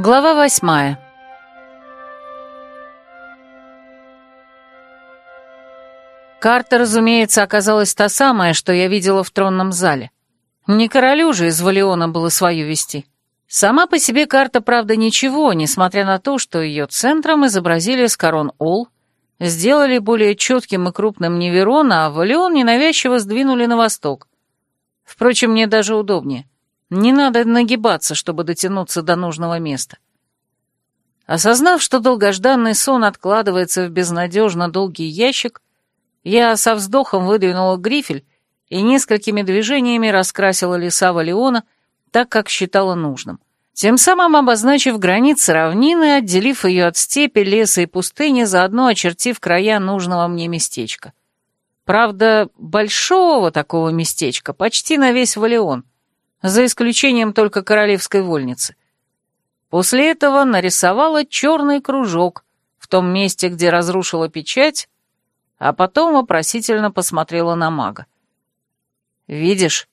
Глава восьмая. Карта, разумеется, оказалась та самая, что я видела в тронном зале. Не королю же из Валиона было свою вести. Сама по себе карта, правда, ничего, несмотря на то, что ее центром изобразили Скорон-Ол, сделали более четким и крупным Неверона, а Валион ненавязчиво сдвинули на восток. Впрочем, мне даже удобнее. Не надо нагибаться, чтобы дотянуться до нужного места. Осознав, что долгожданный сон откладывается в безнадежно долгий ящик, я со вздохом выдвинула грифель и несколькими движениями раскрасила леса Валиона так, как считала нужным, тем самым обозначив границы равнины, отделив ее от степи, леса и пустыни, заодно очертив края нужного мне местечка. Правда, большого такого местечка почти на весь Валион, за исключением только королевской вольницы. После этого нарисовала черный кружок в том месте, где разрушила печать, а потом вопросительно посмотрела на мага. «Видишь?»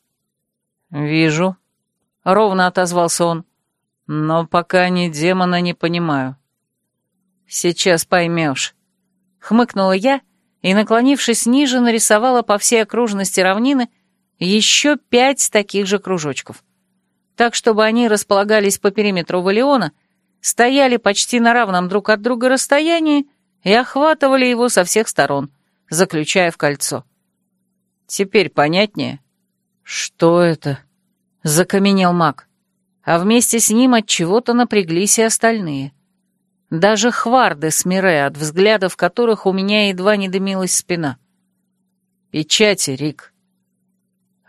«Вижу», — ровно отозвался он. «Но пока ни демона не понимаю». «Сейчас поймешь», — хмыкнула я и, наклонившись ниже, нарисовала по всей окружности равнины еще пять таких же кружочков. Так, чтобы они располагались по периметру Валиона, стояли почти на равном друг от друга расстоянии и охватывали его со всех сторон, заключая в кольцо. Теперь понятнее? Что это? Закаменел маг. А вместе с ним от чего-то напряглись и остальные. Даже хварды с Мире, от взглядов которых у меня едва не дымилась спина. Печати, Рик.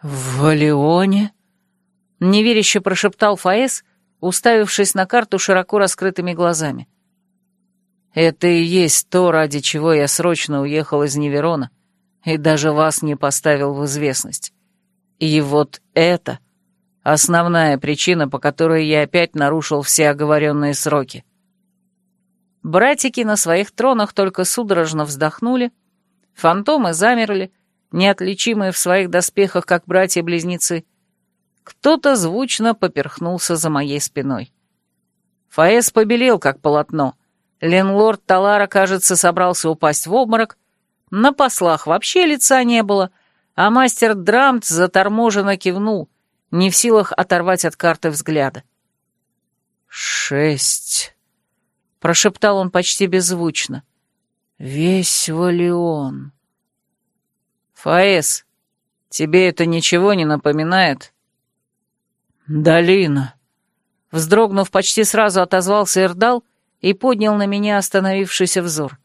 «В Валионе?» — неверяще прошептал Фаэс, уставившись на карту широко раскрытыми глазами. «Это и есть то, ради чего я срочно уехал из Неверона и даже вас не поставил в известность. И вот это основная причина, по которой я опять нарушил все оговоренные сроки». Братики на своих тронах только судорожно вздохнули, фантомы замерли, неотличимые в своих доспехах, как братья-близнецы. Кто-то звучно поперхнулся за моей спиной. Фаэс побелел, как полотно. Ленлорд Талара, кажется, собрался упасть в обморок. На послах вообще лица не было, а мастер Драмт заторможенно кивнул, не в силах оторвать от карты взгляда. «Шесть», — прошептал он почти беззвучно. «Весь Валион». «Фаэс, тебе это ничего не напоминает?» «Долина!» Вздрогнув, почти сразу отозвался Эрдал и поднял на меня остановившийся взор.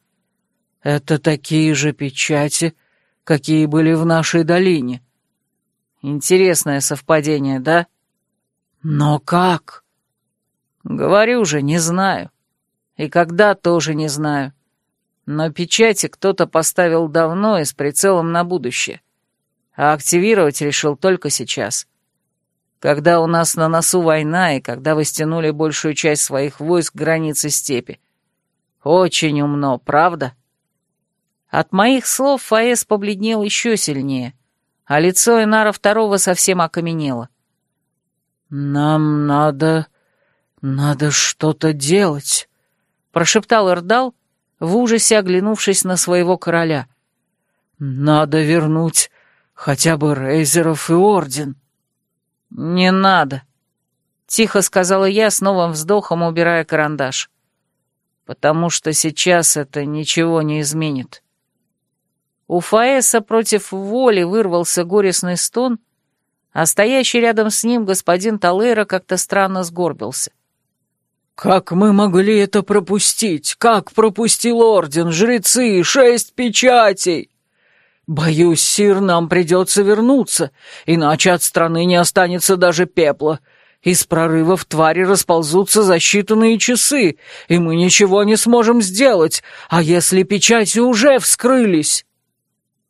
«Это такие же печати, какие были в нашей долине». «Интересное совпадение, да?» «Но как?» «Говорю же, не знаю. И когда тоже не знаю. Но печати кто-то поставил давно и с прицелом на будущее. А активировать решил только сейчас. Когда у нас на носу война и когда вы стянули большую часть своих войск к границе степи. Очень умно, правда? От моих слов Фаэс побледнел еще сильнее, а лицо Инара Второго совсем окаменело. «Нам надо... надо что-то делать», — прошептал Эрдал, в ужасе оглянувшись на своего короля. «Надо вернуть хотя бы Рейзеров и Орден». «Не надо», — тихо сказала я, с новым вздохом убирая карандаш. «Потому что сейчас это ничего не изменит». У Фаэса против воли вырвался горестный стон, а стоящий рядом с ним господин Талейра как-то странно сгорбился. «Как мы могли это пропустить? Как пропустил орден, жрецы, шесть печатей?» «Боюсь, сир, нам придется вернуться, иначе от страны не останется даже пепла. Из прорывов твари расползутся за считанные часы, и мы ничего не сможем сделать, а если печати уже вскрылись?»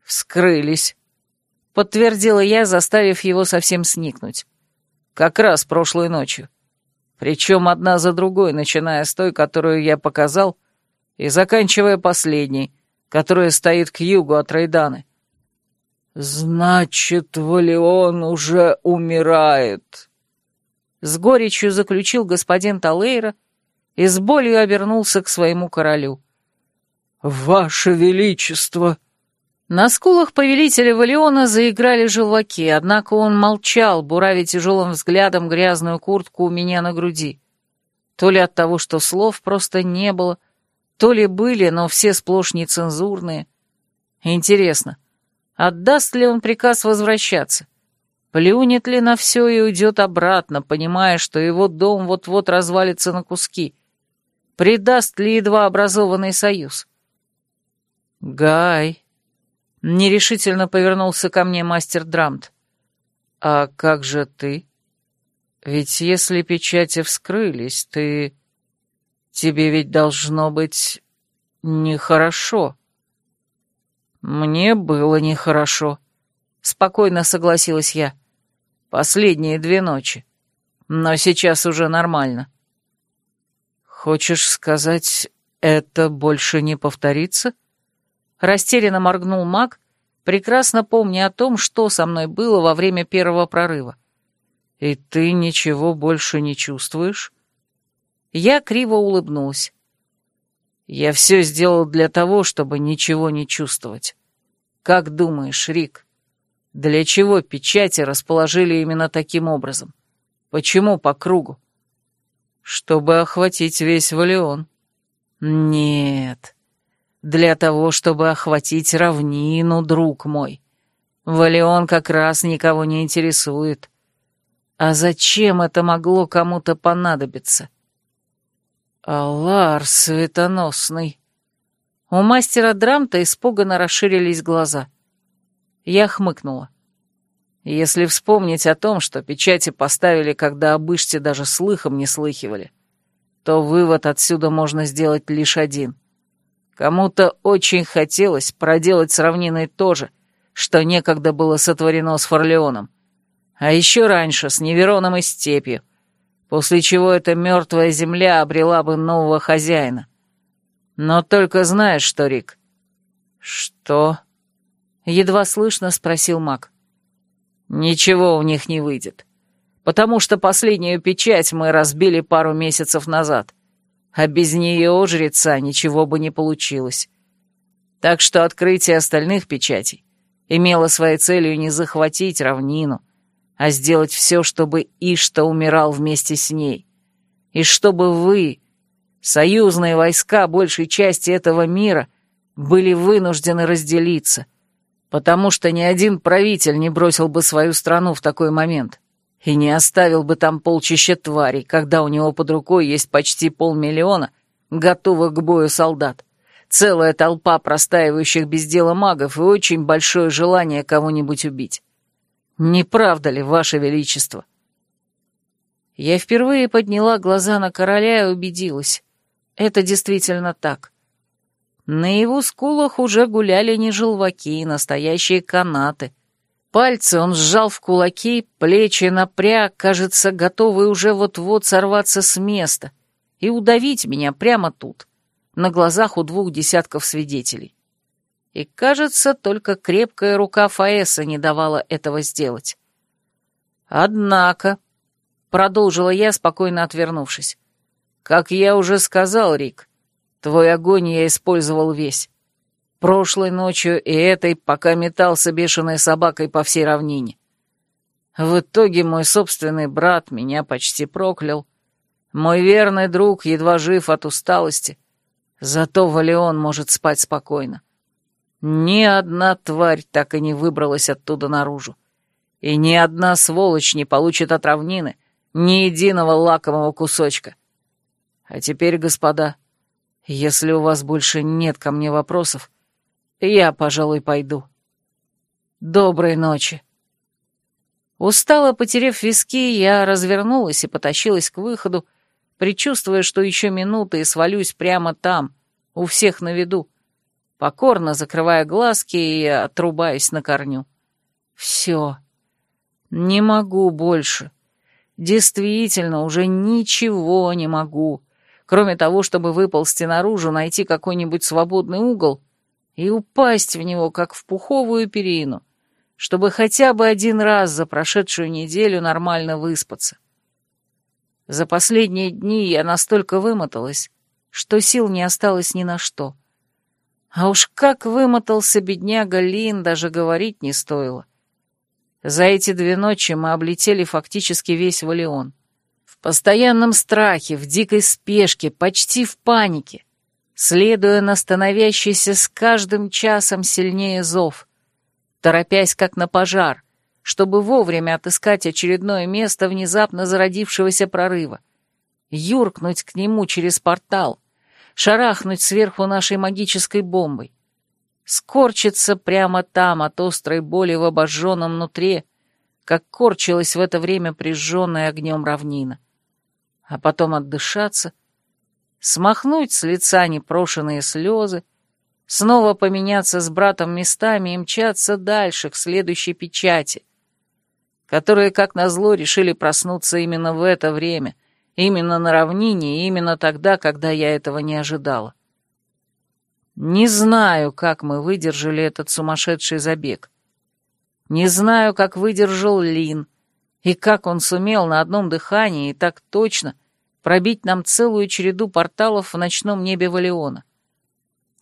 «Вскрылись», — подтвердила я, заставив его совсем сникнуть. «Как раз прошлой ночью. Причем одна за другой, начиная с той, которую я показал, и заканчивая последней, которая стоит к югу от Рейданы. «Значит, Валион уже умирает», — с горечью заключил господин Талейра и с болью обернулся к своему королю. «Ваше Величество!» На скулах повелителя Валиона заиграли желваки, однако он молчал, буравя тяжелым взглядом грязную куртку у меня на груди. То ли от того, что слов просто не было, то ли были, но все сплошь нецензурные. Интересно, отдаст ли он приказ возвращаться? Плюнет ли на все и уйдет обратно, понимая, что его дом вот-вот развалится на куски? Предаст ли едва образованный союз? «Гай», Нерешительно повернулся ко мне мастер Драмт. «А как же ты? Ведь если печати вскрылись, ты... Тебе ведь должно быть нехорошо». «Мне было нехорошо», — спокойно согласилась я. «Последние две ночи. Но сейчас уже нормально». «Хочешь сказать, это больше не повторится?» Растерянно моргнул маг, прекрасно помня о том, что со мной было во время первого прорыва. «И ты ничего больше не чувствуешь?» Я криво улыбнулась. «Я все сделал для того, чтобы ничего не чувствовать. Как думаешь, Рик, для чего печати расположили именно таким образом? Почему по кругу?» «Чтобы охватить весь Валион». «Нет, для того, чтобы охватить равнину, друг мой. Валион как раз никого не интересует. А зачем это могло кому-то понадобиться? Аллар светоносный. У мастера Драмта испуганно расширились глаза. Я хмыкнула. Если вспомнить о том, что печати поставили, когда об Иште даже слыхом не слыхивали, то вывод отсюда можно сделать лишь один. Кому-то очень хотелось проделать с равниной то же, что некогда было сотворено с Форлеоном. А еще раньше с Невероном и Степью, после чего эта мертвая земля обрела бы нового хозяина. Но только знаешь что, Рик? Что? Едва слышно спросил маг. Ничего у них не выйдет, потому что последнюю печать мы разбили пару месяцев назад — а без нее, жреца, ничего бы не получилось. Так что открытие остальных печатей имело своей целью не захватить равнину, а сделать все, чтобы Ишта умирал вместе с ней. И чтобы вы, союзные войска большей части этого мира, были вынуждены разделиться, потому что ни один правитель не бросил бы свою страну в такой момент и не оставил бы там полчища тварей, когда у него под рукой есть почти полмиллиона готовых к бою солдат, целая толпа простаивающих без дела магов и очень большое желание кого-нибудь убить. Не правда ли, Ваше Величество? Я впервые подняла глаза на короля и убедилась. Это действительно так. На его скулах уже гуляли не желваки, настоящие канаты — Пальцы он сжал в кулаки, плечи напряг, кажется, готовый уже вот-вот сорваться с места и удавить меня прямо тут, на глазах у двух десятков свидетелей. И, кажется, только крепкая рука Фаэса не давала этого сделать. «Однако», — продолжила я, спокойно отвернувшись, — «как я уже сказал, Рик, твой огонь я использовал весь. Прошлой ночью и этой, пока метался бешеной собакой по всей равнине. В итоге мой собственный брат меня почти проклял. Мой верный друг едва жив от усталости. Зато Валион может спать спокойно. Ни одна тварь так и не выбралась оттуда наружу. И ни одна сволочь не получит от равнины ни единого лакомого кусочка. А теперь, господа, если у вас больше нет ко мне вопросов, я, пожалуй, пойду. Доброй ночи. Устало потерев виски, я развернулась и потащилась к выходу, предчувствуя, что еще минуты и свалюсь прямо там, у всех на виду, покорно закрывая глазки и отрубаясь на корню. Все. Не могу больше. Действительно, уже ничего не могу, кроме того, чтобы выползти наружу, найти какой-нибудь свободный угол — и упасть в него, как в пуховую перину, чтобы хотя бы один раз за прошедшую неделю нормально выспаться. За последние дни я настолько вымоталась, что сил не осталось ни на что. А уж как вымотался бедняга Лин, даже говорить не стоило. За эти две ночи мы облетели фактически весь Валион. В постоянном страхе, в дикой спешке, почти в панике, следуя на становящийся с каждым часом сильнее зов, торопясь как на пожар, чтобы вовремя отыскать очередное место внезапно зародившегося прорыва, юркнуть к нему через портал, шарахнуть сверху нашей магической бомбой, скорчиться прямо там от острой боли в обожженном нутре, как корчилась в это время прижженная огнем равнина, а потом отдышаться, смахнуть с лица непрошенные слезы, снова поменяться с братом местами и мчаться дальше, к следующей печати, которые, как назло, решили проснуться именно в это время, именно на равнине и именно тогда, когда я этого не ожидала. Не знаю, как мы выдержали этот сумасшедший забег. Не знаю, как выдержал Лин, и как он сумел на одном дыхании и так точно пробить нам целую череду порталов в ночном небе Валиона.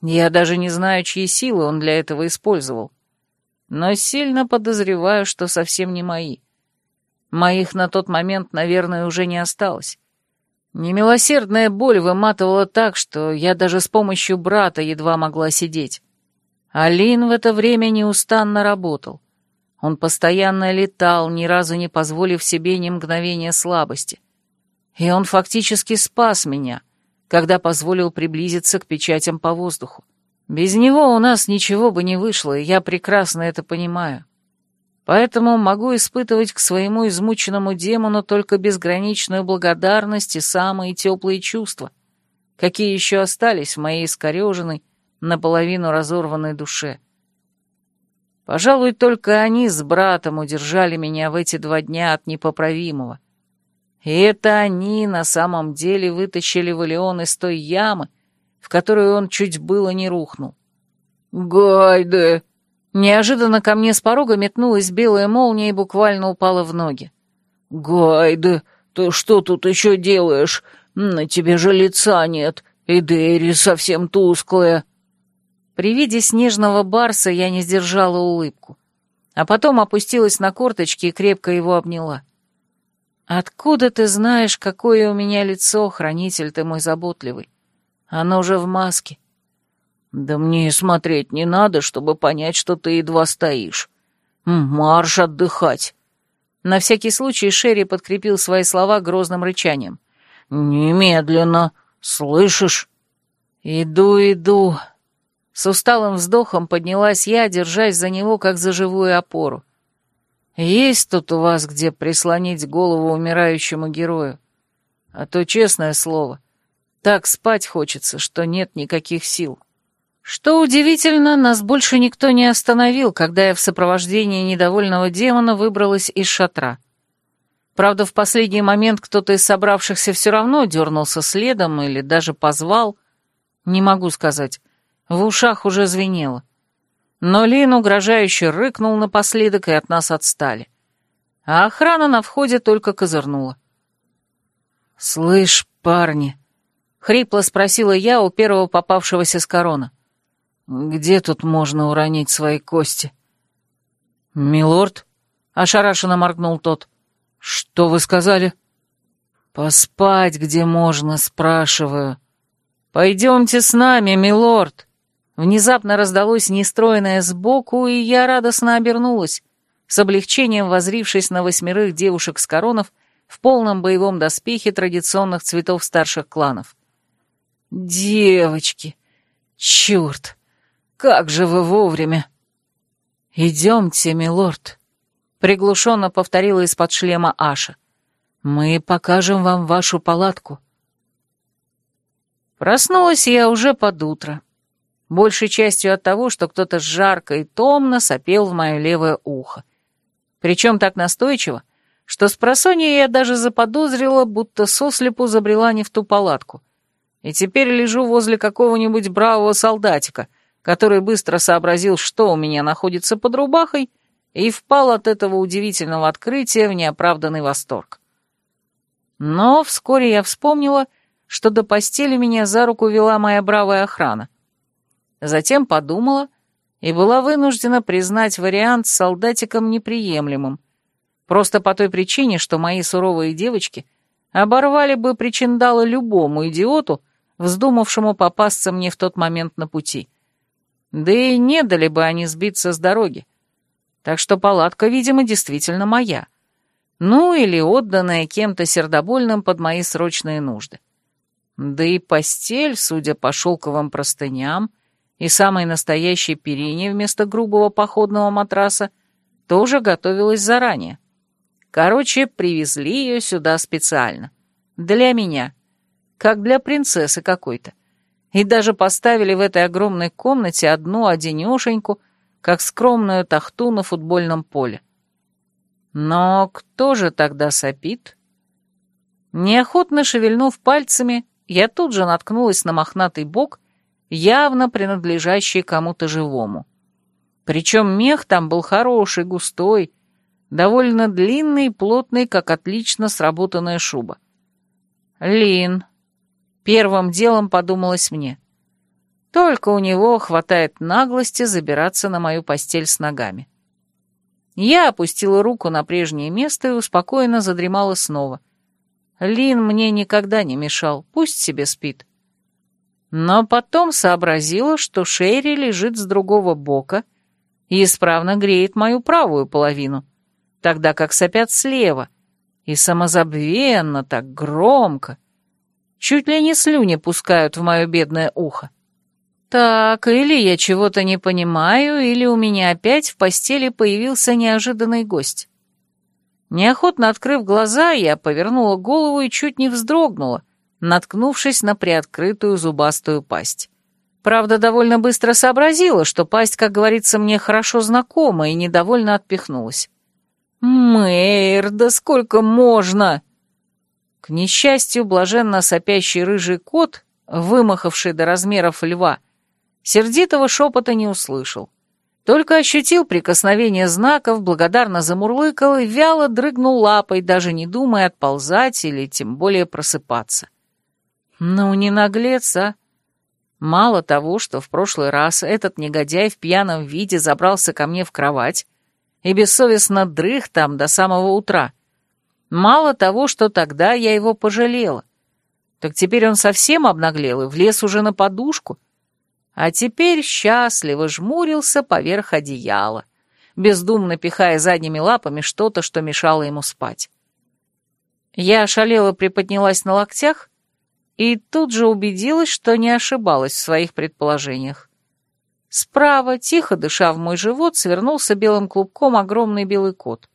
Я даже не знаю, чьи силы он для этого использовал но сильно подозреваю, что совсем не мои. Моих на тот момент, наверное, уже не осталось. Немилосердная боль выматывала так, что я даже с помощью брата едва могла сидеть. Алин в это время неустанно работал. Он постоянно летал, ни разу не позволив себе ни мгновения слабости. И он фактически спас меня, когда позволил приблизиться к печатям по воздуху. Без него у нас ничего бы не вышло, и я прекрасно это понимаю. Поэтому могу испытывать к своему измученному демону только безграничную благодарность и самые теплые чувства, какие еще остались в моей искореженной, наполовину разорванной душе. Пожалуй, только они с братом удержали меня в эти два дня от непоправимого. И это они на самом деле вытащили Валион из той ямы, в которую он чуть было не рухнул. «Гайде!» Неожиданно ко мне с порога метнулась белая молния и буквально упала в ноги. «Гайде, ты что тут еще делаешь? На тебе же лица нет, и Дэри совсем тусклая». При виде снежного барса я не сдержала улыбку, а потом опустилась на корточки и крепко его обняла. «Откуда ты знаешь, какое у меня лицо, хранитель ты мой заботливый? Оно же в маске. Да мне смотреть не надо, чтобы понять, что ты едва стоишь. Марш отдыхать. На всякий случай Шерри подкрепил свои слова грозным рычанием. «Немедленно! Слышишь?» «Иду, иду!» С усталым вздохом поднялась я, держась за него, как за живую опору. «Есть тут у вас где прислонить голову умирающему герою? А то, честное слово, так спать хочется, что нет никаких сил. Что удивительно, нас больше никто не остановил, когда я в сопровождении недовольного демона выбралась из шатра. Правда, в последний момент кто-то из собравшихся все равно дернулся следом или даже позвал. Не могу сказать. В ушах уже звенело. Но Лин угрожающе рыкнул напоследок, и от нас отстали. А охрана на входе только козырнула. «Слышь, парни», — хрипло спросила я у первого попавшегося с корона. «Где тут можно уронить свои кости?» «Милорд?» — ошарашенно моргнул тот. «Что вы сказали?» «Поспать где можно, спрашиваю». «Пойдемте с нами, милорд!» Внезапно раздалось нестроенное сбоку, и я радостно обернулась, с облегчением возрившись на восьмерых девушек с коронов в полном боевом доспехе традиционных цветов старших кланов. «Девочки! Черт! Как же вы вовремя!» «Идемте, милорд», — приглушенно повторила из-под шлема Аша. «Мы покажем вам вашу палатку». Проснулась я уже под утро, большей частью от того, что кто-то жарко и томно сопел в мое левое ухо. Причем так настойчиво, что с просонья я даже заподозрила, будто сослепу забрела не в ту палатку — и теперь лежу возле какого-нибудь бравого солдатика, который быстро сообразил, что у меня находится под рубахой, и впал от этого удивительного открытия в неоправданный восторг. Но вскоре я вспомнила, что до постели меня за руку вела моя бравая охрана. Затем подумала и была вынуждена признать вариант с солдатиком неприемлемым, просто по той причине, что мои суровые девочки оборвали бы причиндалы любому идиоту, вздумавшему попасться мне в тот момент на пути. Да и не дали бы они сбиться с дороги. Так что палатка, видимо, действительно моя — ну или отданная кем-то сердобольным под мои срочные нужды. Да и постель, судя по шелковым простыням и самой настоящей перине вместо грубого походного матраса, тоже готовилась заранее. Короче, привезли ее сюда специально. Для меня. Как для принцессы какой-то. И даже поставили в этой огромной комнате одну одинешеньку, как скромную тахту на футбольном поле. Но кто же тогда сопит? Неохотно шевельнув пальцами, я тут же наткнулась на мохнатый бок, явно принадлежащий кому-то живому. Причем мех там был хороший, густой, довольно длинный и плотный, как отлично сработанная шуба. Лин. Первым делом подумалось мне. Только у него хватает наглости забираться на мою постель с ногами. Я опустила руку на прежнее место и успокоенно задремала снова. Лин мне никогда не мешал, пусть себе спит. Но потом сообразила, что Шерри лежит с другого бока и исправно греет мою правую половину, тогда как сопят слева, и самозабвенно, так громко. Чуть ли не слюни пускают в мое бедное ухо. Так, или я чего-то не понимаю, или у меня опять в постели появился неожиданный гость. Неохотно открыв глаза, я повернула голову и чуть не вздрогнула, наткнувшись на приоткрытую зубастую пасть. Правда, довольно быстро сообразила, что пасть, как говорится, мне хорошо знакома, и недовольно отпихнулась. «Мэйр, да сколько можно!» К несчастью, блаженно сопящий рыжий кот, вымахавший до размеров льва, — Сердитого шепота не услышал. Только ощутил прикосновение знаков, благодарно замурлыкал и вяло дрыгнул лапой, даже не думая отползать или тем более просыпаться. Ну, не наглец, а! Мало того, что в прошлый раз этот негодяй в пьяном виде забрался ко мне в кровать и бессовестно дрых там до самого утра. Мало того, что тогда я его пожалела. Так теперь он совсем обнаглел и влез уже на подушку — а теперь счастливо жмурился поверх одеяла, бездумно пихая задними лапами что-то, что мешало ему спать. Я ошалела приподнялась на локтях и тут же убедилась, что не ошибалась в своих предположениях. Справа, тихо дыша в мой живот, свернулся белым клубком огромный белый кот.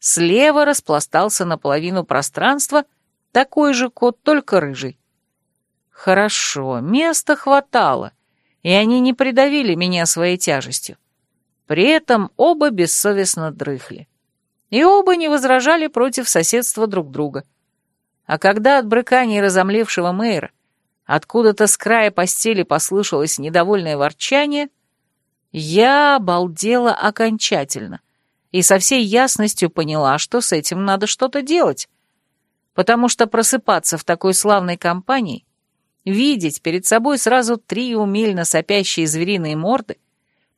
Слева распластался наполовину пространства такой же кот, только рыжий. Хорошо, места хватало, и они не придавили меня своей тяжестью. При этом оба бессовестно дрыхли. И оба не возражали против соседства друг друга. А когда от брыканий разомлевшего мэра откуда-то с края постели послышалось недовольное ворчание, я обалдела окончательно и со всей ясностью поняла, что с этим надо что-то делать, потому что просыпаться в такой славной компании видеть перед собой сразу три умельно сопящие звериные морды,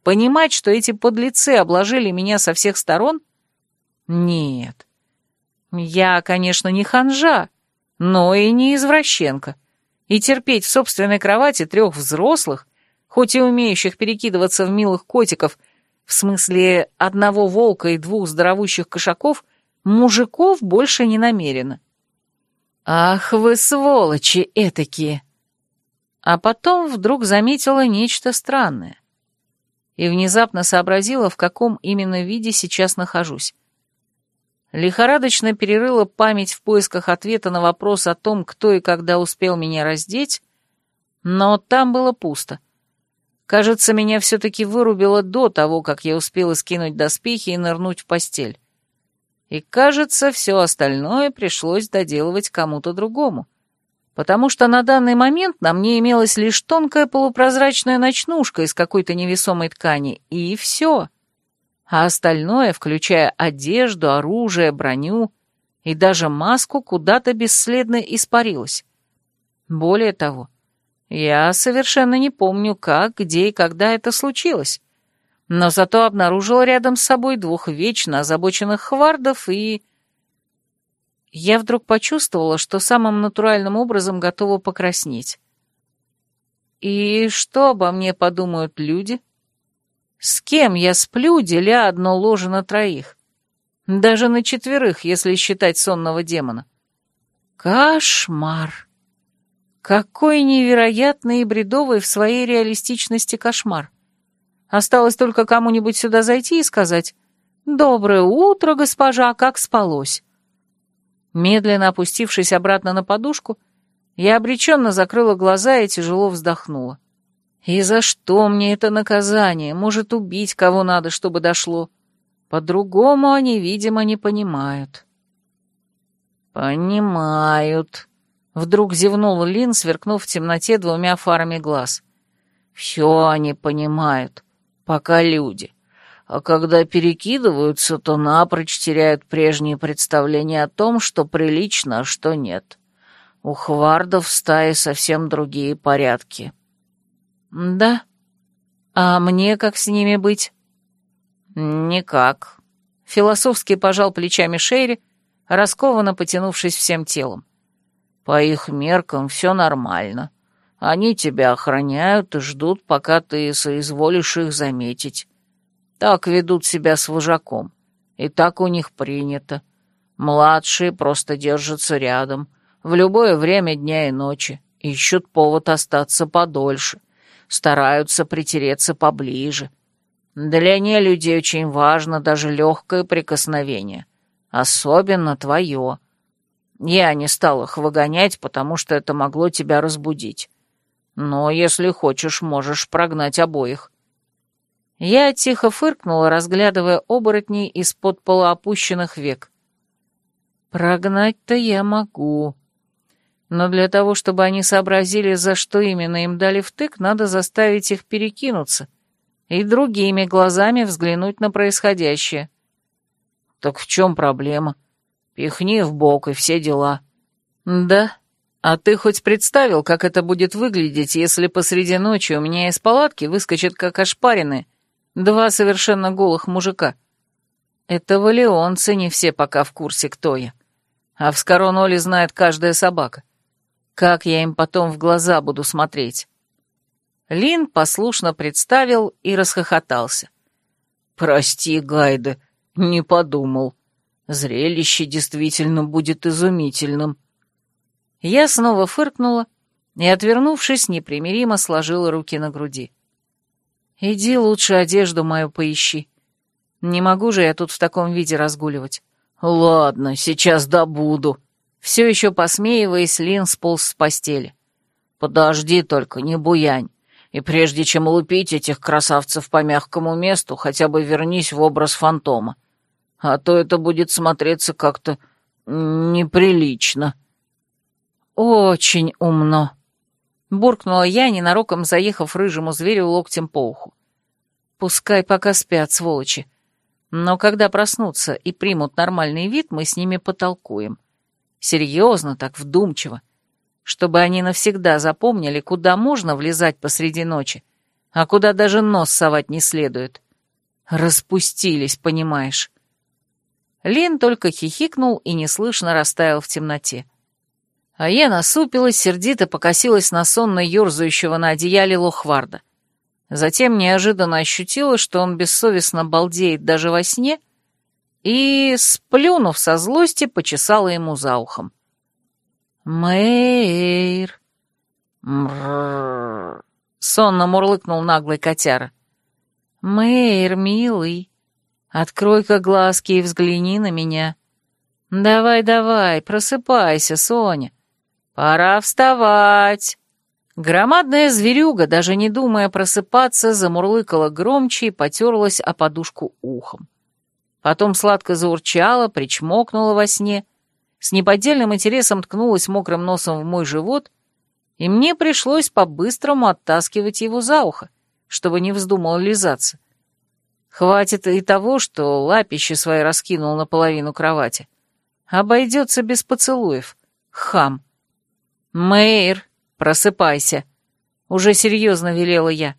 понимать, что эти подлецы обложили меня со всех сторон? Нет. Я, конечно, не ханжа, но и не извращенка. И терпеть в собственной кровати трех взрослых, хоть и умеющих перекидываться в милых котиков, в смысле одного волка и двух здоровущих кошаков, мужиков больше не намерена. «Ах вы сволочи этакие!» А потом вдруг заметила нечто странное. И внезапно сообразила, в каком именно виде сейчас нахожусь. Лихорадочно перерыла память в поисках ответа на вопрос о том, кто и когда успел меня раздеть, но там было пусто. Кажется, меня все-таки вырубило до того, как я успела скинуть доспехи и нырнуть в постель. И, кажется, все остальное пришлось доделывать кому-то другому потому что на данный момент на мне имелась лишь тонкая полупрозрачная ночнушка из какой-то невесомой ткани, и все. А остальное, включая одежду, оружие, броню, и даже маску куда-то бесследно испарилась. Более того, я совершенно не помню, как, где и когда это случилось, но зато обнаружила рядом с собой двух вечно озабоченных хвардов и... Я вдруг почувствовала, что самым натуральным образом готова покраснеть. И что обо мне подумают люди? С кем я сплю, деля одно ложе на троих? Даже на четверых, если считать сонного демона. Кошмар! Какой невероятный и бредовый в своей реалистичности кошмар. Осталось только кому-нибудь сюда зайти и сказать «Доброе утро, госпожа, как спалось?» Медленно опустившись обратно на подушку, я обреченно закрыла глаза и тяжело вздохнула. «И за что мне это наказание? Может, убить кого надо, чтобы дошло?» По-другому они, видимо, не понимают. «Понимают», — вдруг зевнул Лин, сверкнув в темноте двумя фарами глаз. «Все они понимают, пока люди. А когда перекидываются, то напрочь теряют прежние представления о том, что прилично, а что нет. У хвардов в стае совсем другие порядки». «Да? А мне как с ними быть?» «Никак», — философски пожал плечами Шерри, раскованно потянувшись всем телом. «По их меркам все нормально. Они тебя охраняют и ждут, пока ты соизволишь их заметить. Так ведут себя с вожаком, и так у них принято. Младшие просто держатся рядом, в любое время дня и ночи, ищут повод остаться подольше, стараются притереться поближе». Для нелюдей очень важно даже легкое прикосновение. Особенно твое. Я не стал их выгонять, потому что это могло тебя разбудить. Но если хочешь, можешь прогнать обоих. Я тихо фыркнула, разглядывая оборотней из-под полуопущенных век. Прогнать-то я могу. Но для того, чтобы они сообразили, за что именно им дали втык, надо заставить их перекинуться — и другими глазами взглянуть на происходящее. Так в чем проблема? Пихни в бок и все дела. Да? А ты хоть представил, как это будет выглядеть, если посреди ночи у меня из палатки выскочат как ошпаренные два совершенно голых мужика? Это валионцы не все пока в курсе, кто я. А в Скороноле знает каждая собака. Как я им потом в глаза буду смотреть? Лин послушно представил и расхохотался. «Прости, Гайда, не подумал. Зрелище действительно будет изумительным». Я снова фыркнула и, отвернувшись, непримиримо сложила руки на груди. «Иди лучше одежду мою поищи. Не могу же я тут в таком виде разгуливать». «Ладно, сейчас добуду». Все еще посмеиваясь, Лин сполз с постели. «Подожди только, не буянь. И прежде чем лупить этих красавцев по мягкому месту, хотя бы вернись в образ фантома. А то это будет смотреться как-то неприлично». «Очень умно», — буркнула я, ненароком заехав рыжему зверю локтем по уху. «Пускай пока спят, сволочи. Но когда проснутся и примут нормальный вид, мы с ними потолкуем. Серьезно, так вдумчиво чтобы они навсегда запомнили, куда можно влезать посреди ночи, а куда даже нос совать не следует. Распустились, понимаешь. Лин только хихикнул и неслышно растаял в темноте. А я насупилась, сердито покосилась на сонно ерзающего на одеяле Лохварда. Затем неожиданно ощутила, что он бессовестно балдеет даже во сне, и, сплюнув со злости, почесала ему за ухом. «Мэйр!» «Мрррр!» — сонно мурлыкнул наглый котяра. «Мэйр, милый, открой-ка глазки и взгляни на меня. Давай-давай, просыпайся, Соня. Пора вставать!» Громадная зверюга, даже не думая просыпаться, замурлыкала громче и потерлась о подушку ухом. Потом сладко заурчала, причмокнула во сне — с неподдельным интересом ткнулась мокрым носом в мой живот, и мне пришлось по-быстрому оттаскивать его за ухо, чтобы не вздумал лизаться. Хватит и того, что лапище свои раскинул наполовину кровати. Обойдется без поцелуев. Хам. Мэйр, просыпайся. Уже серьезно велела я.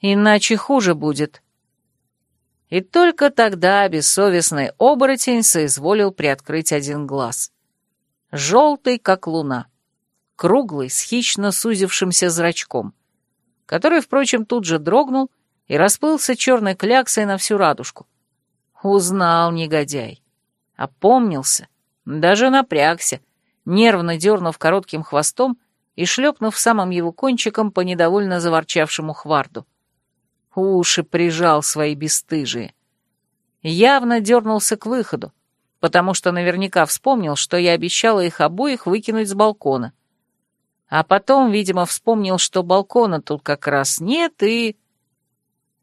Иначе хуже будет. И только тогда бессовестный оборотень соизволил приоткрыть один глаз. Желтый, как луна. Круглый, с хищно сузившимся зрачком. Который, впрочем, тут же дрогнул и расплылся черной кляксой на всю радужку. Узнал негодяй. Опомнился, даже напрягся, нервно дернув коротким хвостом и шлепнув самым его кончиком по недовольно заворчавшему хварду. Уши прижал свои бесстыжие. Явно дернулся к выходу, потому что наверняка вспомнил, что я обещала их обоих выкинуть с балкона. А потом, видимо, вспомнил, что балкона тут как раз нет, и...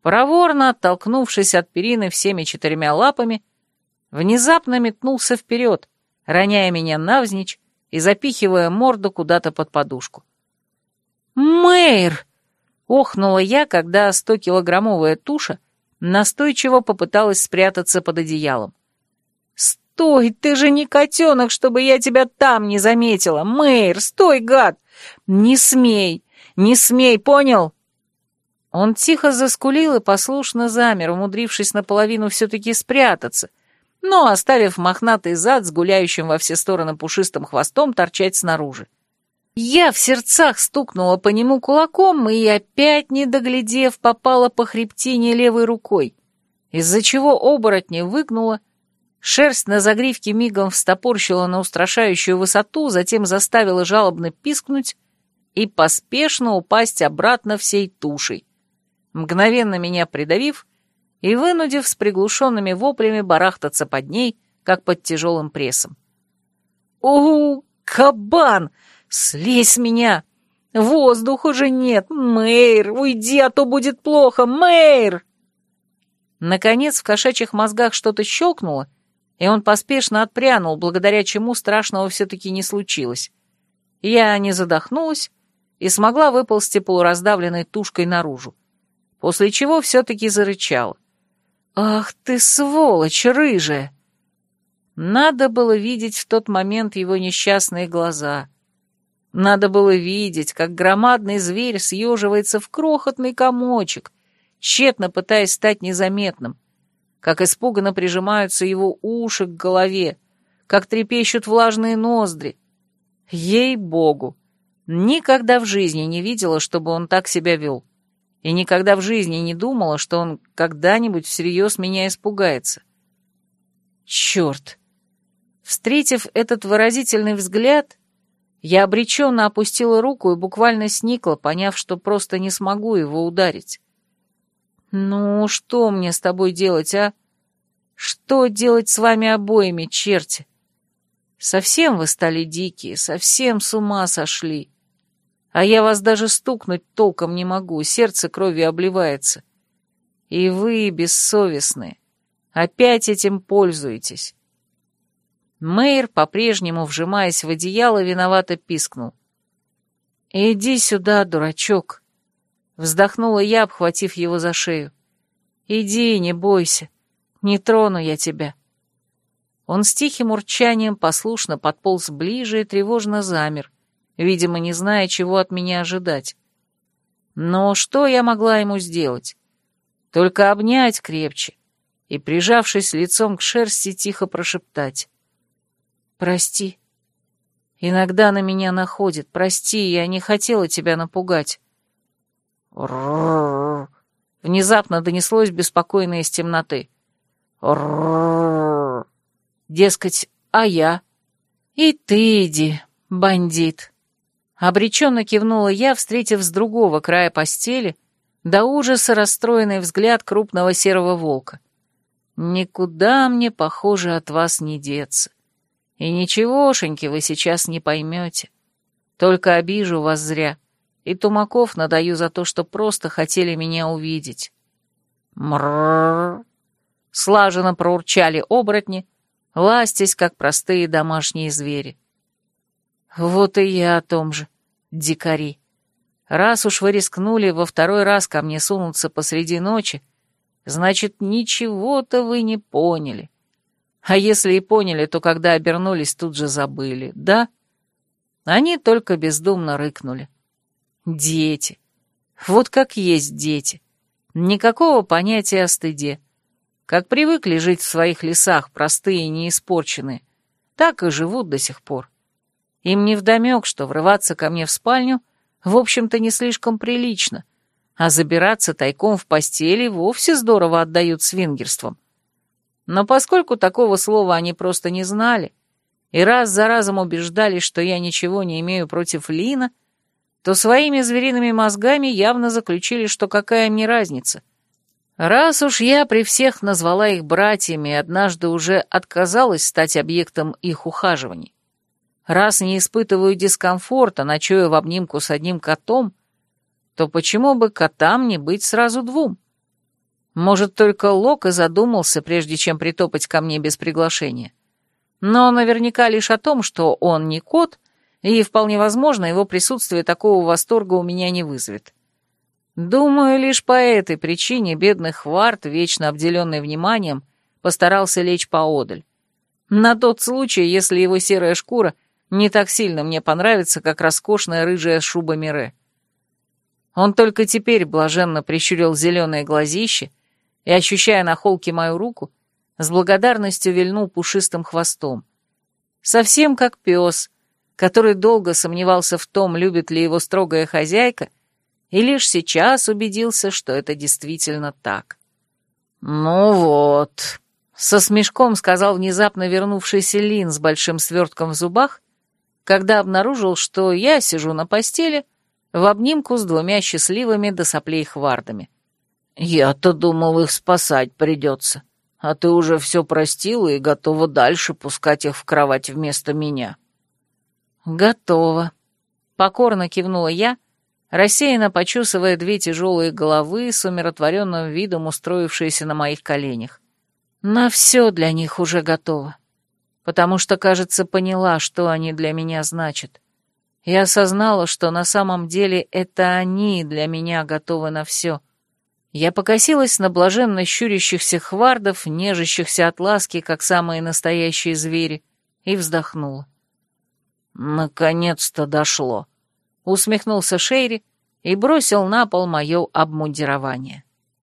Проворно оттолкнувшись от перины всеми четырьмя лапами, внезапно метнулся вперед, роняя меня навзничь и запихивая морду куда-то под подушку. «Мэйр!» — охнула я, когда стокилограммовая туша настойчиво попыталась спрятаться под одеялом. «Стой, ты же не котенок, чтобы я тебя там не заметила! Мэйр, стой, гад! Не смей, не смей, понял?» Он тихо заскулил и послушно замер, умудрившись наполовину все-таки спрятаться, но оставив мохнатый зад с гуляющим во все стороны пушистым хвостом торчать снаружи. Я в сердцах стукнула по нему кулаком и, опять не доглядев, попала по хребтине левой рукой, из-за чего оборотня выгнула, шерсть на загривке мигом встопорщила на устрашающую высоту, затем заставила жалобно пискнуть и поспешно упасть обратно всей тушей, мгновенно меня придавив и вынудив с приглушенными воплями барахтаться под ней, как под тяжелым прессом. «У, кабан!» «Слезь с меня! Воздуха же нет! Мэйр, уйди, а то будет плохо! Мэйр!» Наконец в кошачьих мозгах что-то щелкнуло, и он поспешно отпрянул, благодаря чему страшного все-таки не случилось. Я не задохнулась и смогла выползти полураздавленной тушкой наружу, после чего все-таки зарычала. «Ах ты, сволочь рыжая!» Надо было видеть в тот момент его несчастные глаза — надо было видеть, как громадный зверь съеживается в крохотный комочек, тщетно пытаясь стать незаметным, как испуганно прижимаются его уши к голове, как трепещут влажные ноздри. Ей-богу, никогда в жизни не видела, чтобы он так себя вел, и никогда в жизни не думала, что он когда-нибудь всерьез меня испугается. Черт! Встретив этот выразительный взгляд, я обреченно опустила руку и буквально сникла, поняв, что просто не смогу его ударить. «Ну, что мне с тобой делать, а? Что делать с вами обоими, черти? Совсем вы стали дикие, совсем с ума сошли. А я вас даже стукнуть толком не могу, сердце кровью обливается. И вы, бессовестные, опять этим пользуетесь. Мэйр, по-прежнему вжимаясь в одеяло, виновато пискнул. «Иди сюда, дурачок!» Вздохнула я, обхватив его за шею. «Иди, не бойся, не трону я тебя». Он с тихим урчанием послушно подполз ближе и тревожно замер, видимо, не зная, чего от меня ожидать. Но что я могла ему сделать? Только обнять крепче и, прижавшись лицом к шерсти, тихо прошептать. «Прости. Иногда на меня находит. Прости, я не хотела тебя напугать». Внезапно донеслось беспокойно из темноты. Дескать, а я? И ты иди, бандит. Обреченно кивнула я, встретив с другого края постели до ужаса расстроенный взгляд крупного серого волка. Никуда мне, похоже, от вас не деться. И ничегошеньки вы сейчас не поймете. Только обижу вас зря, и тумаков надаю за то, что просто хотели меня увидеть. Мрррр. Слаженно проурчали оборотни, ластясь, как простые домашние звери. Вот и я о том же, дикари. Раз уж вы рискнули во второй раз ко мне сунуться посреди ночи, значит, ничего-то вы не поняли. А если и поняли, то когда обернулись, тут же забыли, да? Они только бездумно рыкнули. Дети. Вот как есть дети. Никакого понятия о стыде. Как привыкли жить в своих лесах, простые и неиспорченные, так и живут до сих пор. Им невдомек, что врываться ко мне в спальню, в общем-то, не слишком прилично, а забираться тайком в постели вовсе здорово отдают свингерством. Но поскольку такого слова они просто не знали, и раз за разом убеждались, что я ничего не имею против Лина, то своими звериными мозгами явно заключили, что какая мне разница. Раз уж я при всех назвала их братьями и однажды уже отказалась стать объектом их ухаживаний, раз не испытываю дискомфорта, ночуя в обнимку с одним котом, то почему бы котам не быть сразу двум? Может, только Лок и задумался, прежде чем притопать ко мне без приглашения. Но наверняка лишь о том, что он не кот, и вполне возможно, его присутствие такого восторга у меня не вызовет. Думаю, лишь по этой причине бедный Хварт, вечно обделенный вниманием, постарался лечь поодаль. На тот случай, если его серая шкура не так сильно мне понравится, как роскошная рыжая шуба Мире. Он только теперь блаженно прищурил зеленые глазища и, ощущая на холке мою руку, с благодарностью вильнул пушистым хвостом. Совсем как пес, который долго сомневался в том, любит ли его строгая хозяйка, и лишь сейчас убедился, что это действительно так. «Ну вот», — со смешком сказал внезапно вернувшийся Лин с большим свертком в зубах, когда обнаружил, что я сижу на постели в обнимку с двумя счастливыми до соплей хвардами. «Я-то думал, их спасать придется, а ты уже все простила и готова дальше пускать их в кровать вместо меня». «Готово», — покорно кивнула я, рассеянно почесывая две тяжелые головы с умиротворенным видом, устроившиеся на моих коленях. На все для них уже готово, потому что, кажется, поняла, что они для меня значат. Я осознала, что на самом деле это они для меня готовы на все — я покосилась на блаженно щурящихся хвардов, нежащихся от ласки, как самые настоящие звери, и вздохнула. «Наконец-то дошло!» — усмехнулся Шейри и бросил на пол мое обмундирование.